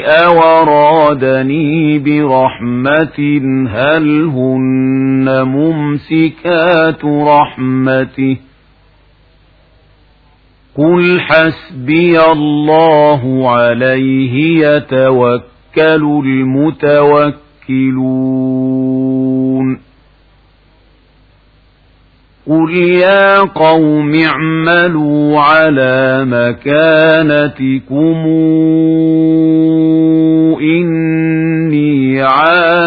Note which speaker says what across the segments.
Speaker 1: أو أرادني برحمة هل هن ممسكات رحمته قل حسبي الله عليه يتوكل المتوكلون قل يا قوم اعملوا على مكانتكم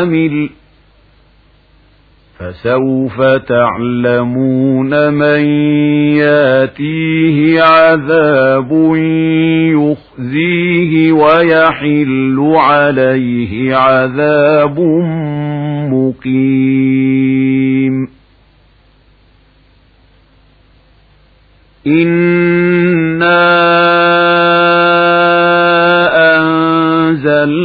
Speaker 1: عامل فسوف تعلمون من ياتيه عذاب يخزيه ويحل عليه عذاب مقيم. إِنَّا أنزلنا